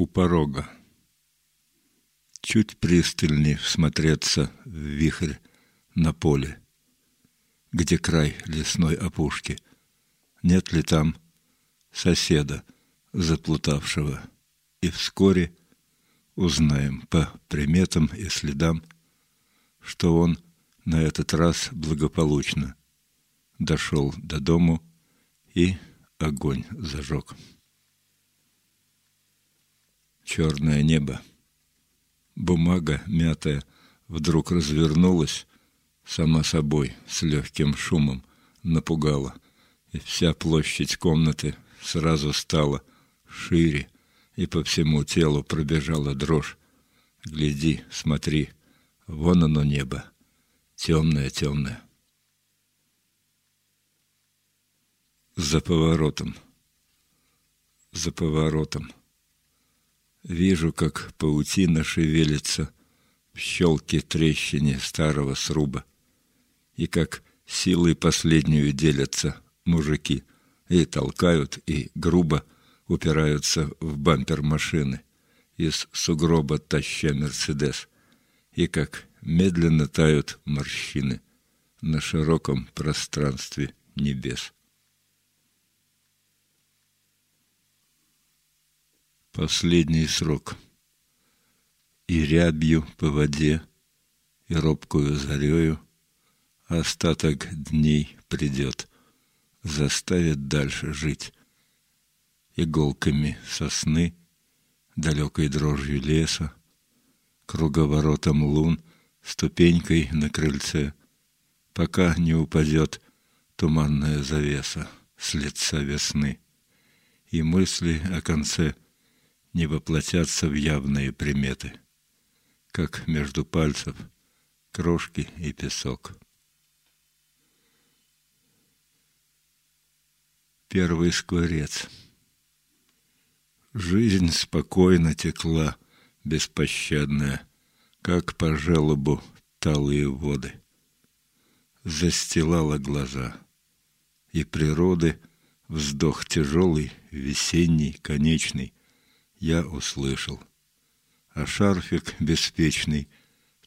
у порога. Чуть пристальней всмотреться в вихрь на поле, где край лесной опушки. Нет ли там соседа, заплутавшего, и вскоре узнаем по приметам и следам, что он на этот раз благополучно дошел до дому и огонь зажег черное небо. Бумага, мятая, вдруг развернулась сама собой с легким шумом, напугала, и вся площадь комнаты сразу стала шире, и по всему телу пробежала дрожь. Гляди, смотри, вон оно небо, темное-темное. За поворотом, за поворотом — Вижу, как паутина шевелится в щелке трещине старого сруба, и как силой последнюю делятся мужики и толкают, и грубо упираются в бампер машины, из сугроба таща Мерседес, и как медленно тают морщины на широком пространстве небес. Последний срок. И рябью по воде, и робкую зарею остаток дней придет, заставит дальше жить. Иголками сосны, далекой дрожью леса, круговоротом лун, ступенькой на крыльце, пока не упадет туманная завеса с лица весны, и мысли о конце — не воплотятся в явные приметы, как между пальцев крошки и песок. Первый скворец. Жизнь спокойно текла, беспощадная, как по желобу талые воды. Застилала глаза, и природы вздох тяжелый, весенний, конечный, я услышал. А шарфик беспечный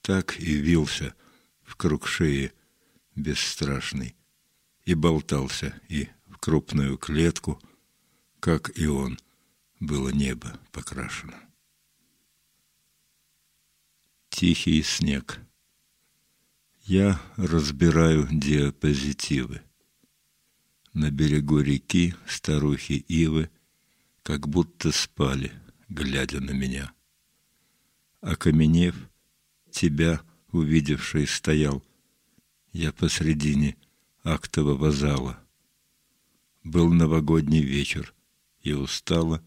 так и вился в круг шеи бесстрашный и болтался и в крупную клетку, как и он, было небо покрашено. Тихий снег. Я разбираю диапозитивы. На берегу реки старухи ивы как будто спали — глядя на меня. Окаменев, тебя, увидевший, стоял. Я посредине актового зала. Был новогодний вечер, и устало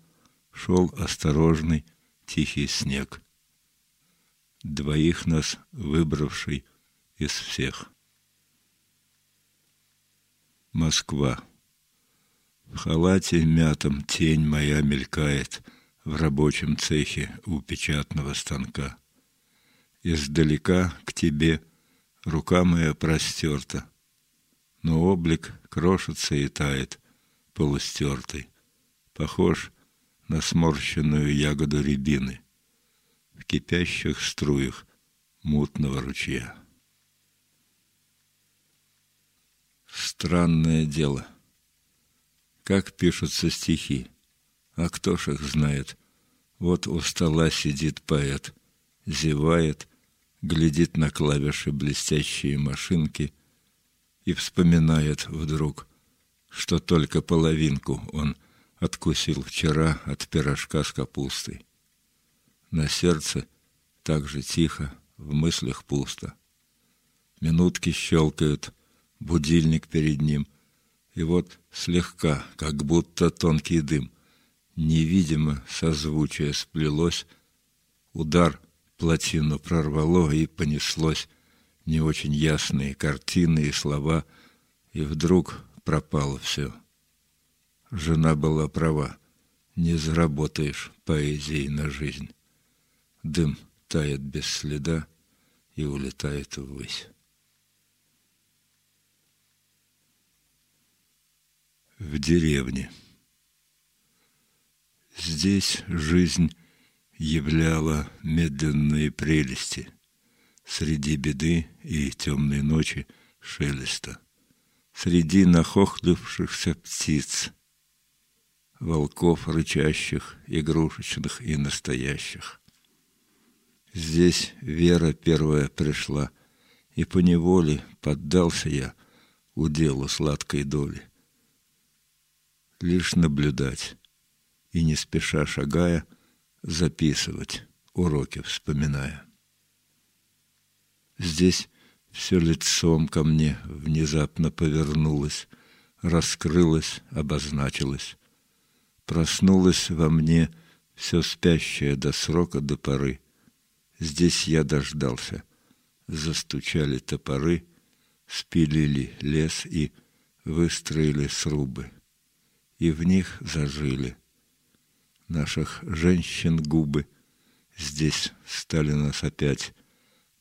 шел осторожный тихий снег. Двоих нас выбравший из всех. Москва. В халате мятом тень моя мелькает — в рабочем цехе у печатного станка. Издалека к тебе рука моя простерта, но облик крошится и тает, полустертый, похож на сморщенную ягоду рябины в кипящих струях мутного ручья. Странное дело. Как пишутся стихи. А кто ж их знает? Вот у стола сидит поэт, зевает, глядит на клавиши блестящие машинки и вспоминает вдруг, что только половинку он откусил вчера от пирожка с капустой. На сердце так же тихо, в мыслях пусто. Минутки щелкают, будильник перед ним, и вот слегка, как будто тонкий дым, невидимо созвучие сплелось, удар плотину прорвало и понеслось не очень ясные картины и слова, и вдруг пропало все. Жена была права, не заработаешь поэзией на жизнь. Дым тает без следа и улетает ввысь. В деревне. Здесь жизнь являла медленные прелести среди беды и темной ночи шелеста, среди нахохлившихся птиц, волков рычащих, игрушечных и настоящих. Здесь вера первая пришла, и поневоле поддался я уделу сладкой доли. Лишь наблюдать и не спеша шагая, записывать, уроки вспоминая. Здесь все лицом ко мне внезапно повернулось, раскрылось, обозначилось. Проснулось во мне все спящее до срока, до поры. Здесь я дождался. Застучали топоры, спилили лес и выстроили срубы. И в них зажили. Наших женщин губы здесь стали нас опять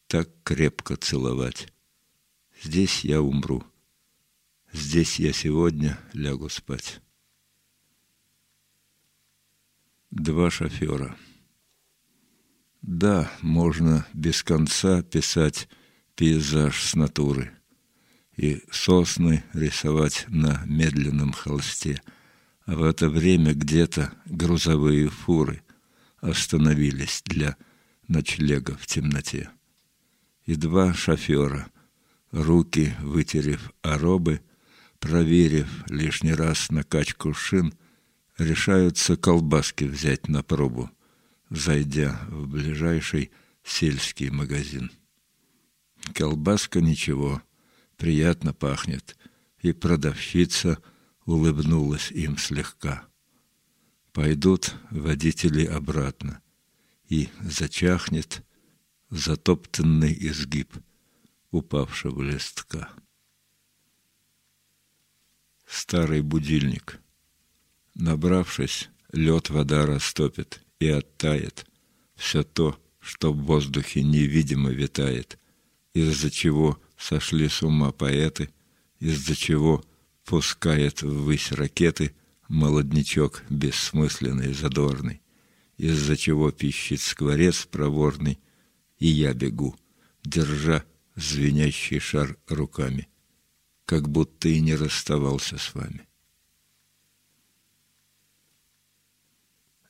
так крепко целовать. Здесь я умру. Здесь я сегодня лягу спать. Два шофера. Да, можно без конца писать пейзаж с натуры и сосны рисовать на медленном холсте, в это время где-то грузовые фуры остановились для ночлега в темноте и два шофера, руки вытерев оробы, проверив лишний раз накачку шин, решаются колбаски взять на пробу, зайдя в ближайший сельский магазин. Колбаска ничего, приятно пахнет, и продавщица улыбнулась им слегка. Пойдут водители обратно, и зачахнет затоптанный изгиб упавшего листка. Старый будильник. Набравшись, лед вода растопит и оттает все то, что в воздухе невидимо витает, из-за чего сошли с ума поэты, из-за чего пускает ввысь ракеты молоднячок бессмысленный задорный, из-за чего пищит скворец проворный, и я бегу, держа звенящий шар руками, как будто и не расставался с вами.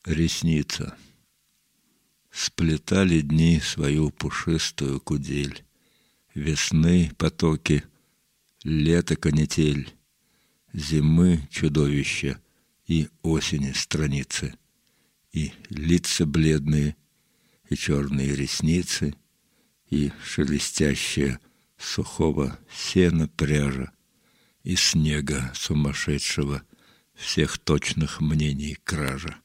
Ресница. Сплетали дни свою пушистую кудель, Весны потоки, лето канитель, Зимы чудовища и осени страницы, И лица бледные — и черные ресницы, и шелестящая сухого сена пряжа, и снега сумасшедшего всех точных мнений кража,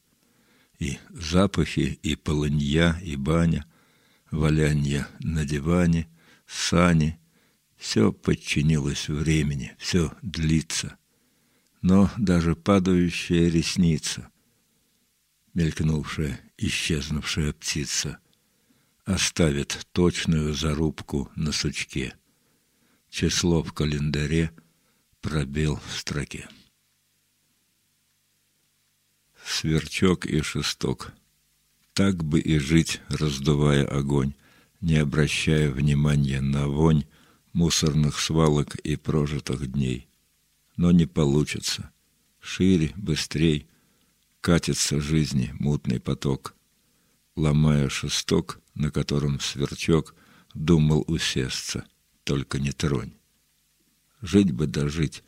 и запахи, и полынья, и баня, валянье на диване, сани, все подчинилось времени, все длится. Но даже падающая ресница, мелькнувшая исчезнувшая птица оставит точную зарубку на сучке. Число в календаре, пробел в строке. Сверчок и шесток. Так бы и жить, раздувая огонь, не обращая внимания на вонь мусорных свалок и прожитых дней. Но не получится. Шире, быстрей, катится жизни мутный поток, ломая шесток, на котором сверчок думал усесться, только не тронь. Жить бы дожить,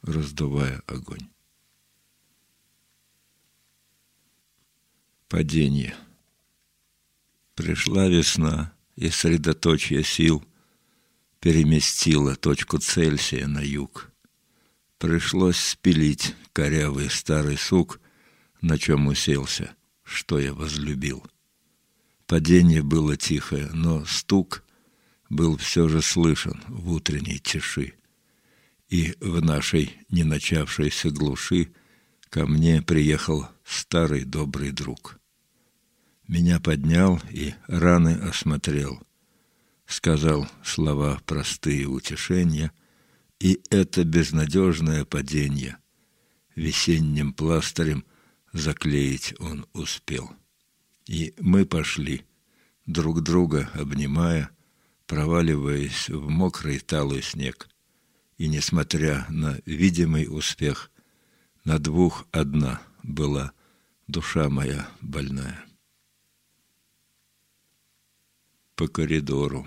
раздувая огонь. Падение. Пришла весна, и средоточие сил переместила точку Цельсия на юг. Пришлось спилить корявый старый сук на чем уселся, что я возлюбил. Падение было тихое, но стук был все же слышен в утренней тиши. И в нашей не начавшейся глуши ко мне приехал старый добрый друг. Меня поднял и раны осмотрел. Сказал слова простые утешения, и это безнадежное падение весенним пластырем – заклеить он успел. И мы пошли, друг друга обнимая, проваливаясь в мокрый талый снег. И, несмотря на видимый успех, на двух одна была душа моя больная. По коридору.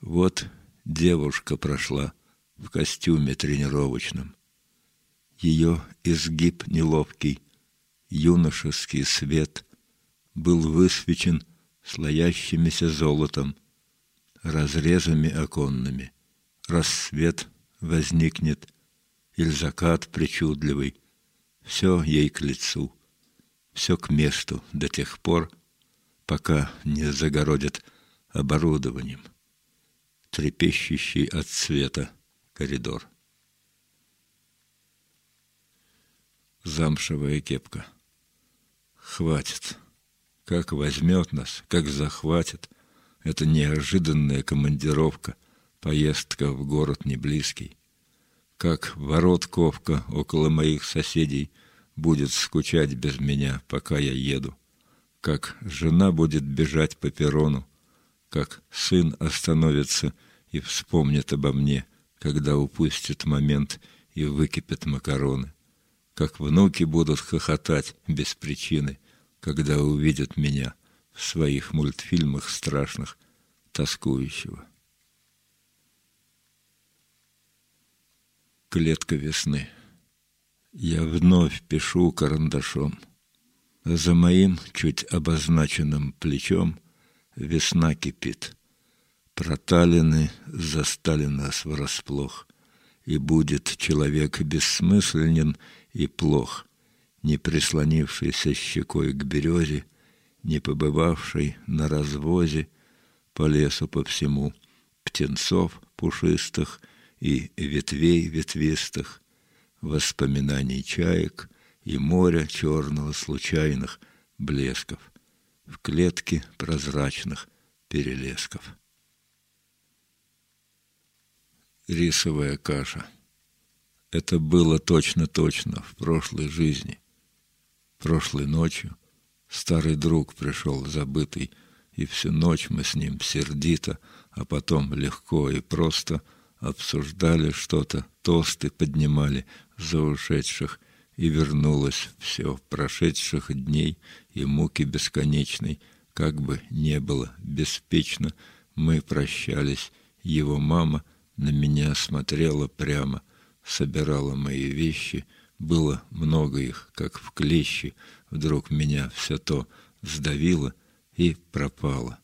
Вот девушка прошла в костюме тренировочном. Ее изгиб неловкий, юношеский свет был высвечен слоящимися золотом, разрезами оконными. Рассвет возникнет, или закат причудливый. Все ей к лицу, все к месту до тех пор, пока не загородят оборудованием, трепещущий от света коридор. Замшевая кепка. Хватит. Как возьмет нас, как захватит. Это неожиданная командировка, поездка в город не близкий. Как ворот ковка около моих соседей будет скучать без меня, пока я еду. Как жена будет бежать по перрону, как сын остановится и вспомнит обо мне, когда упустит момент и выкипят макароны. Как внуки будут хохотать без причины, когда увидят меня в своих мультфильмах страшных, тоскующего. Клетка весны. Я вновь пишу карандашом. За моим чуть обозначенным плечом весна кипит. Проталины застали нас врасплох, и будет человек бессмысленен и плох, не прислонившийся щекой к березе, не побывавший на развозе по лесу по всему, птенцов пушистых и ветвей ветвистых, воспоминаний чаек и моря черного случайных блесков в клетке прозрачных перелесков. Рисовая каша. Это было точно-точно в прошлой жизни. Прошлой ночью старый друг пришел забытый, и всю ночь мы с ним сердито, а потом легко и просто – обсуждали что-то, тосты поднимали за ушедших, и вернулось все прошедших дней и муки бесконечной, как бы не было беспечно, мы прощались. Его мама на меня смотрела прямо, собирала мои вещи, было много их, как в клещи, вдруг меня все то сдавило и пропало.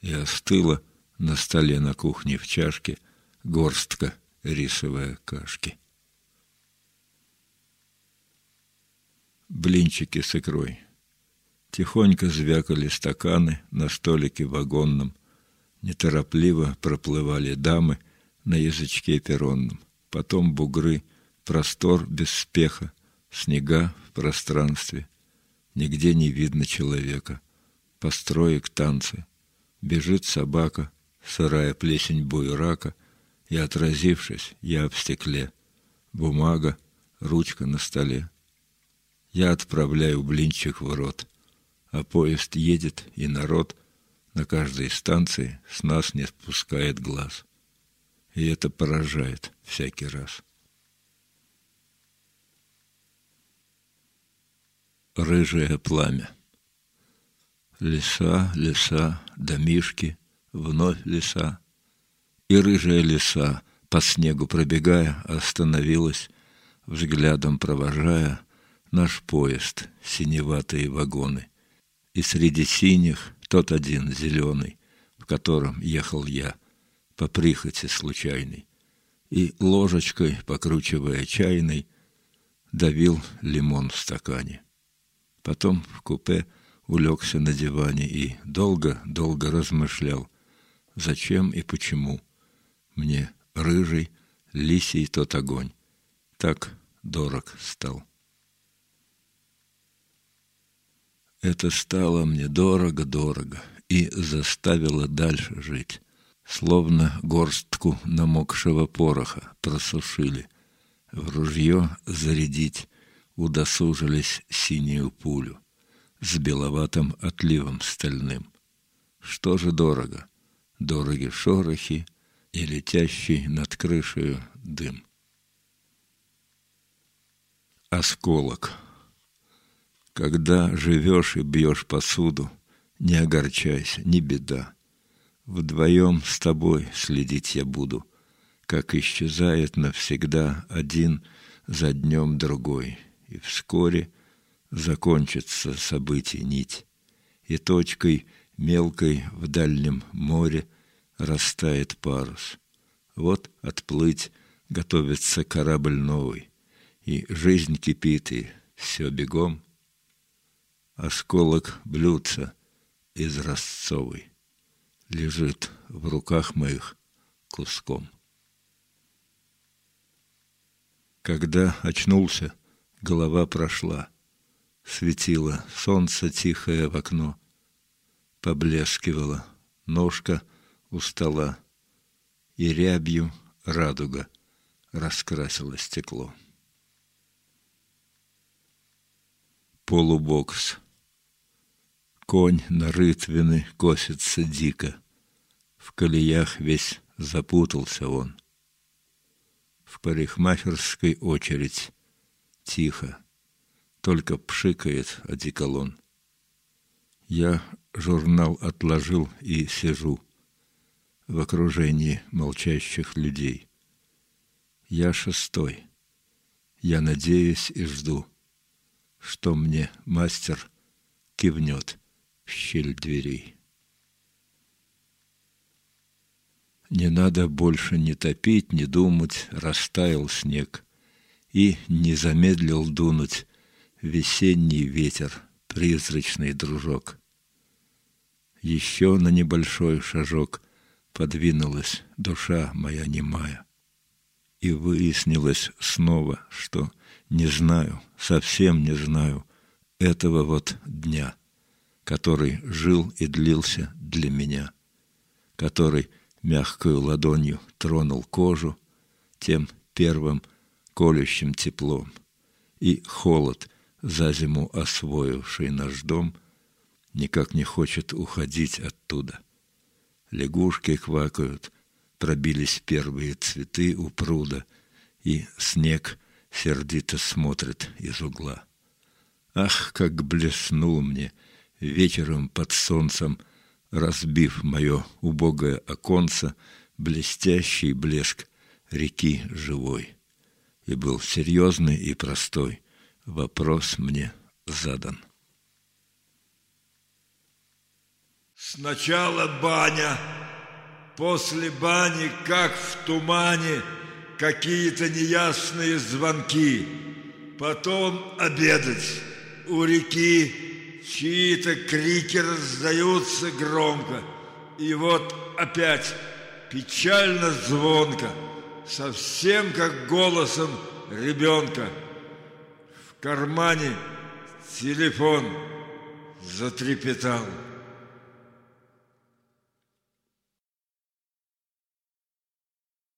И остыло на столе на кухне в чашке — горстка рисовой кашки. Блинчики с икрой. Тихонько звякали стаканы на столике вагонном. Неторопливо проплывали дамы на язычке перронном. Потом бугры, простор без спеха, снега в пространстве. Нигде не видно человека. Построек танцы. Бежит собака, сырая плесень буерака — и, отразившись, я об стекле. Бумага, ручка на столе. Я отправляю блинчик в рот, а поезд едет, и народ на каждой станции с нас не спускает глаз. И это поражает всякий раз. Рыжее пламя. Леса, леса, домишки, вновь леса, и рыжая лиса, по снегу пробегая, остановилась, взглядом провожая наш поезд, синеватые вагоны. И среди синих тот один зеленый, в котором ехал я, по прихоти случайной, и ложечкой, покручивая чайной, давил лимон в стакане. Потом в купе улегся на диване и долго-долго размышлял, зачем и почему – мне рыжий, лисий тот огонь. Так дорог стал. Это стало мне дорого-дорого и заставило дальше жить. Словно горстку намокшего пороха просушили. В ружье зарядить удосужились синюю пулю. с беловатым отливом стальным. Что же дорого? Дороги шорохи и летящий над крышей дым. Осколок. Когда живешь и бьешь посуду, не огорчайся, не беда. Вдвоем с тобой следить я буду, как исчезает навсегда один за днем другой, и вскоре закончится событий нить, и точкой мелкой в дальнем море растает парус. Вот отплыть готовится корабль новый, и жизнь кипит, и все бегом. Осколок блюдца из лежит в руках моих куском. Когда очнулся, голова прошла, светило солнце тихое в окно, поблескивала ножка у стола, и рябью радуга раскрасила стекло. Полубокс. Конь на рытвины косится дико. В колеях весь запутался он. В парикмахерской очередь тихо, только пшикает одеколон. Я журнал отложил и сижу в окружении молчащих людей. Я шестой. Я надеюсь и жду, что мне мастер кивнет щель дверей. Не надо больше не топить, не думать, растаял снег, и не замедлил дунуть весенний ветер, призрачный дружок. Еще на небольшой шажок подвинулась душа моя немая, и выяснилось снова, что не знаю, совсем не знаю этого вот дня, который жил и длился для меня, который мягкую ладонью тронул кожу тем первым колющим теплом, и холод, за зиму освоивший наш дом, никак не хочет уходить оттуда. Лягушки квакают, пробились первые цветы у пруда, и снег сердито смотрит из угла. Ах, как блеснул мне вечером под солнцем разбив мое убогое оконце, блестящий блеск реки живой. И был серьезный и простой вопрос мне задан. Сначала баня, после бани, как в тумане, какие-то неясные звонки, потом обедать у реки Чьи-то крики раздаются громко, и вот опять печально звонко, совсем как голосом ребенка. В кармане телефон затрепетал.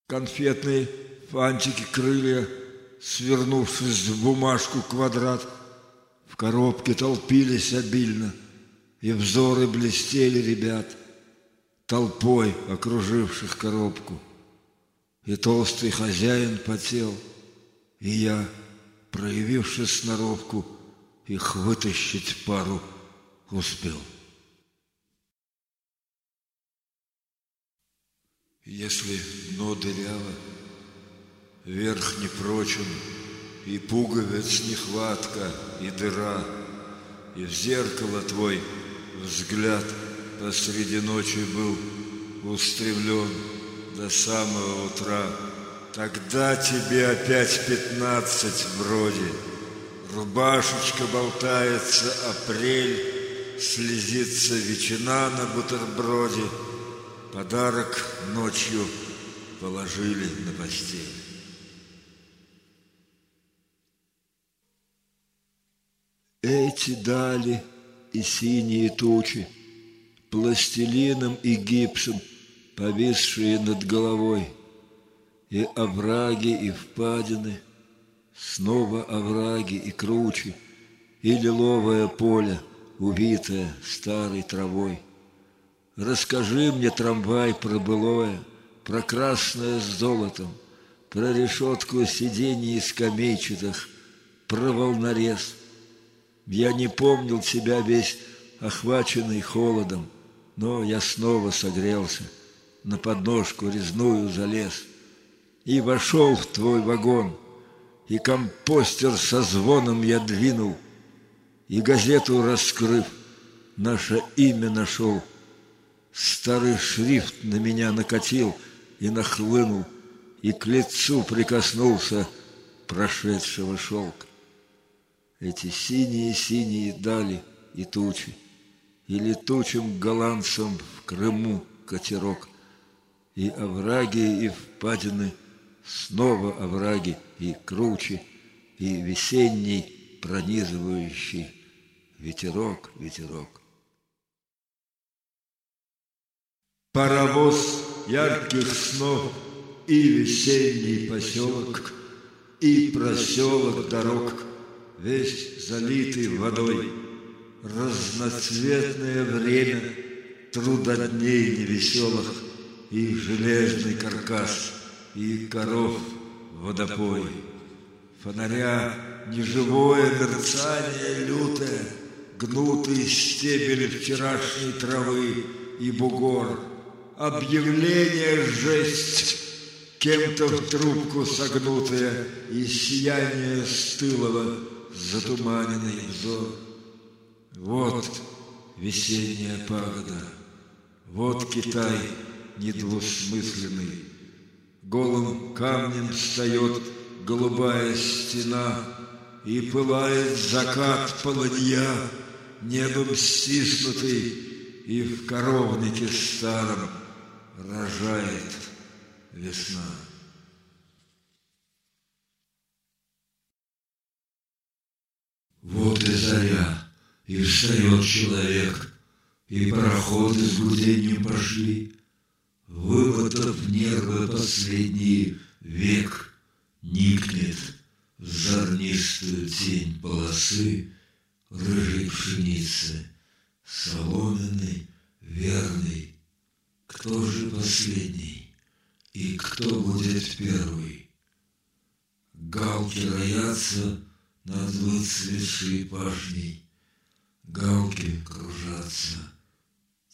Конфетные фантики крылья, свернувшись в бумажку квадрат – в коробке толпились обильно, и взоры блестели ребят, толпой окруживших коробку. И толстый хозяин потел, и я, проявивши сноровку, их вытащить пару успел. Если дно дыряво, верх непрочен, и пуговиц нехватка, и дыра, И в зеркало твой взгляд посреди ночи был устремлен до самого утра. Тогда тебе опять пятнадцать вроде, Рубашечка болтается, апрель, Слезится ветчина на бутерброде, Подарок ночью положили на постель. Эти дали и синие тучи, Пластилином и гипсом Повисшие над головой, И овраги, и впадины, Снова овраги и кручи, И лиловое поле увитая старой травой. Расскажи мне, трамвай, про былое, про красное с золотом, про решетку сидений скамейчатых, про волнорез. Я не помнил себя весь охваченный холодом, но я снова согрелся, на подножку резную залез и вошел в твой вагон, и компостер со звоном я двинул, и газету раскрыв, наше имя нашел. Старый шрифт на меня накатил и нахлынул, и к лицу прикоснулся прошедшего шелк. Эти синие-синие дали и тучи, и летучим голландцам в Крыму катерок, и овраги, и впадины, снова овраги и круче, и весенний пронизывающий ветерок, ветерок. Паровоз ярких снов и весенний поселок, и проселок дорог, весь залитый водой, разноцветное время трудодней невеселых и железный каркас, и коров водопой. Фонаря неживое мерцание лютое, гнутый стебель вчерашней травы и бугор, объявление жесть, кем-то в трубку согнутая и сияние стылого затуманенный взор. Вот весенняя пагода, вот Китай недвусмысленный, Голым камнем встает голубая стена, И пылает закат полынья, Небом стиснутый, И в коровнике старом Рожает весна. Вот и заря, и встает человек, И пароходы с гудением пошли, Вымотав нервы последний век, Никнет в зорнистую тень полосы Рыжей пшеницы, соломенной, верной. Кто же последний и кто будет первый? Галки роятся над выцветшей пашней, Галки кружатся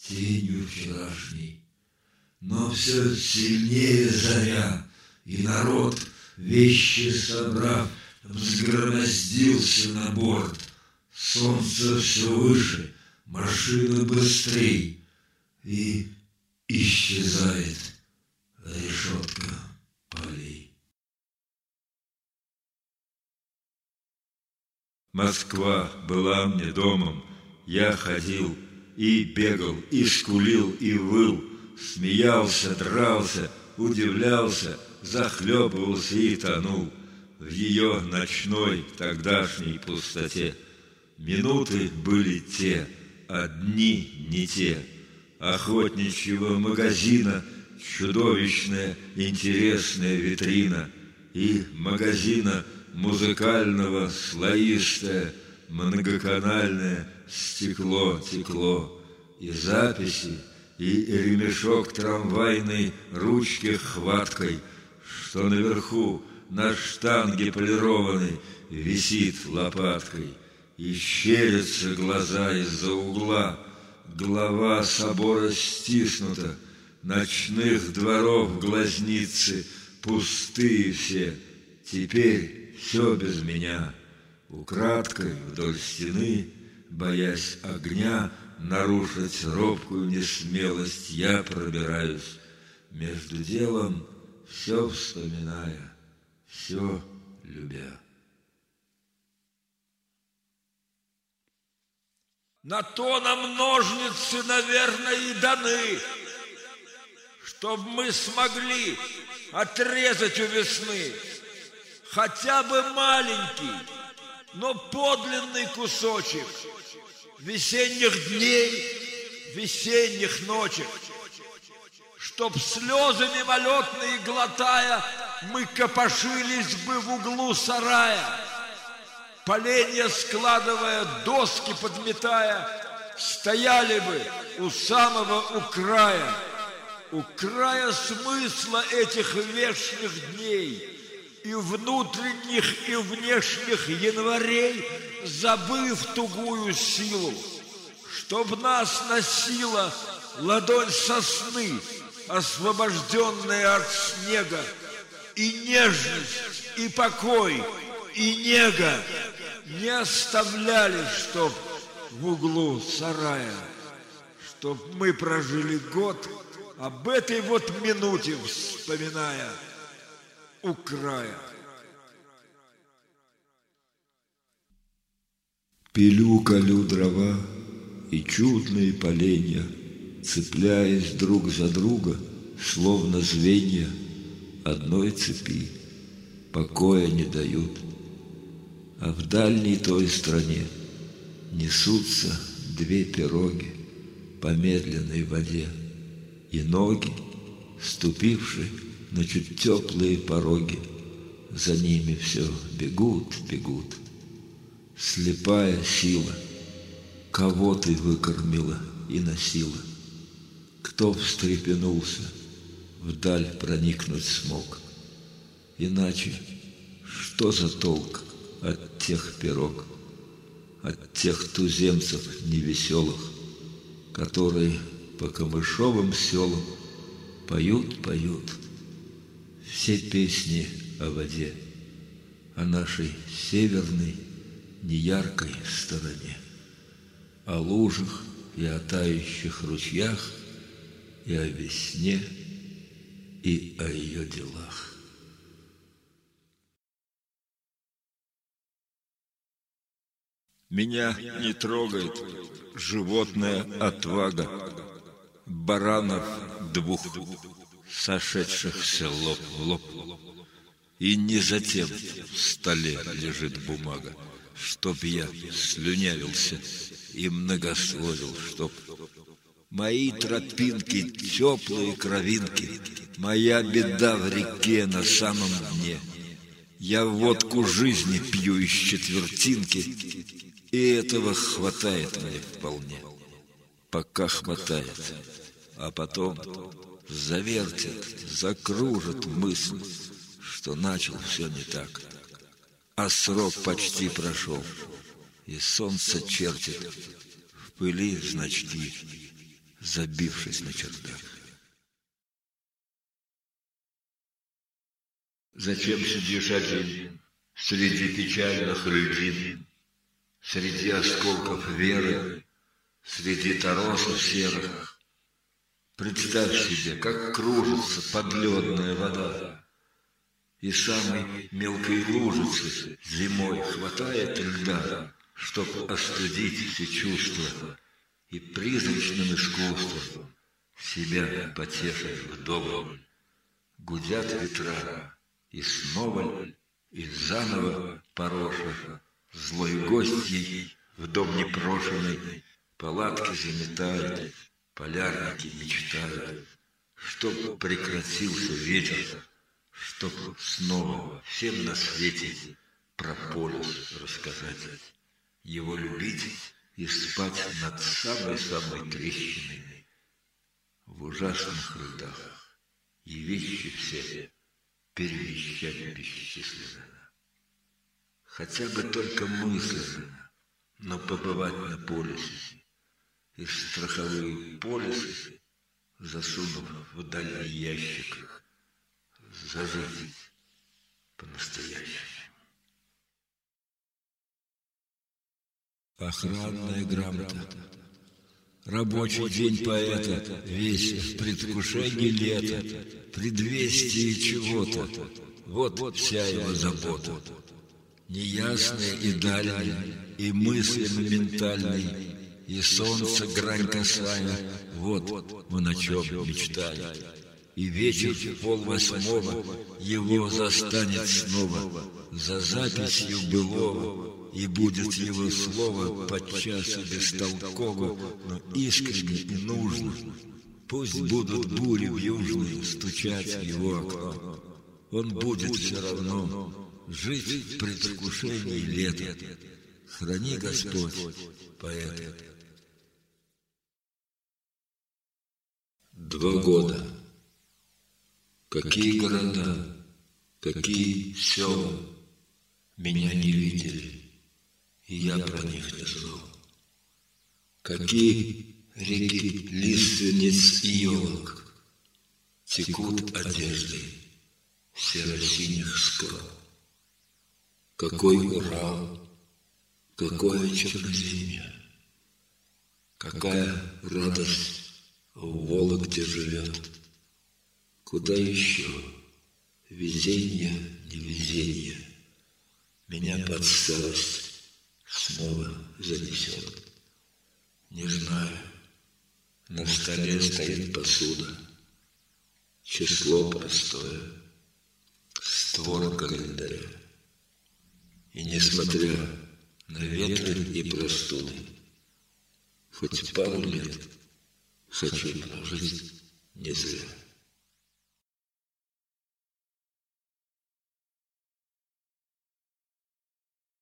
тенью вчерашней. Но все сильнее заря, и народ, вещи собрав, Взгромоздился на борт. Солнце все выше, машина быстрей, И исчезает решетка Москва была мне домом, я ходил и бегал, и скулил, и выл, смеялся, дрался, удивлялся, захлебывался и тонул в ее ночной тогдашней пустоте. Минуты были те, одни не те. Охотничьего магазина чудовищная интересная витрина и магазина музыкального слоистое многоканальное стекло текло и записи и ремешок трамвайной ручки хваткой, что наверху на штанге полированной висит лопаткой, и щерятся глаза из-за угла, глава собора стиснута, ночных дворов глазницы пустые все, теперь все без меня, украдкой вдоль стены, боясь огня, нарушить робкую несмелость, я пробираюсь. Между делом, все вспоминая, все любя. На то нам ножницы, наверное, и даны, чтобы мы смогли отрезать у весны хотя бы маленький, но подлинный кусочек – весенних дней, весенних ночек, Чтоб слезы мимолетные глотая, Мы копошились бы в углу сарая. поленья складывая, доски подметая, стояли бы у самого у края, у края смысла этих вечных дней и внутренних, и внешних январей, забыв тугую силу, чтоб нас носила ладонь сосны, освобожденная от снега, и нежность, и покой, и нега не оставляли, чтоб в углу сарая, чтоб мы прожили год, об этой вот минуте вспоминая у края. Пилю, колю дрова и чудные поленья, Цепляясь друг за друга, словно звенья одной цепи, покоя не дают. А в дальней той стране несутся две пироги по медленной воде, и ноги, ступившие на чуть теплые пороги, за ними все бегут, бегут. Слепая сила, кого ты выкормила и носила, кто встрепенулся, вдаль проникнуть смог. Иначе что за толк от тех пирог, от тех туземцев невеселых, которые по камышовым селам поют, поют все песни о воде, о нашей северной неяркой стороне, о лужах и о тающих ручьях, и о весне, и о ее делах. Меня не трогает животная отвага баранов двух, сошедшихся лоб в лоб. И не затем в столе лежит бумага, чтоб я слюнявился и многословил, чтоб мои тропинки, теплые кровинки, моя беда в реке на самом дне. Я водку жизни пью из четвертинки, и этого хватает мне вполне. Пока хватает, а потом завертят, закружат мысль, что начал все не так. А срок почти прошел, и солнце чертит в пыли значки, забившись на чердак. Зачем сидишь один среди печальных льдин, Среди осколков веры, среди торосов серых? Представь себе, как кружится подледная вода, И самой мелкой лужицы зимой хватает льда, Чтоб остудить все чувства и призрачным искусством Себя потешить вдоволь. Гудят ветра, и снова и заново пороша, Злой гость ей в дом непрошенный, Палатки заметают, полярники мечтают, Чтоб прекратился ветер, Чтоб снова всем на свете Про полюс рассказать, Его любить и спать над самой-самой трещиной. В ужасных рядах и вещи все перевещать бесчисленно хотя бы только мысленно, но побывать на полюсе и страховые полисы, засунув в дальний ящик, зажить по-настоящему. Охранная грамота. Рабочий день поэта, весь в предвкушении лета, предвестии чего-то. Вот вся его забота. неясные и дальние, и мысли моментальные, и солнце грань касая, вот мы на чем мечтаем. И вечер пол восьмого его застанет снова за записью былого, и будет его слово подчас и бестолково, но искренне и нужно. Пусть будут бури в южные стучать в его окно. Он будет все равно жить в предвкушении лета. Храни Господь поэта. Два года. Какие города, какие села меня не видели, и я про них не знал. Какие реки лиственниц и елок текут одеждой серо-синих скал. Какой Урал, какое черноземье, какая радость в Вологде живет. Куда еще везение, невезение меня под старость снова занесет. Не знаю, на столе стоит посуда, число простое, створ календаря. И несмотря на ветры и простуды, хоть пару лет хочу прожить не зря.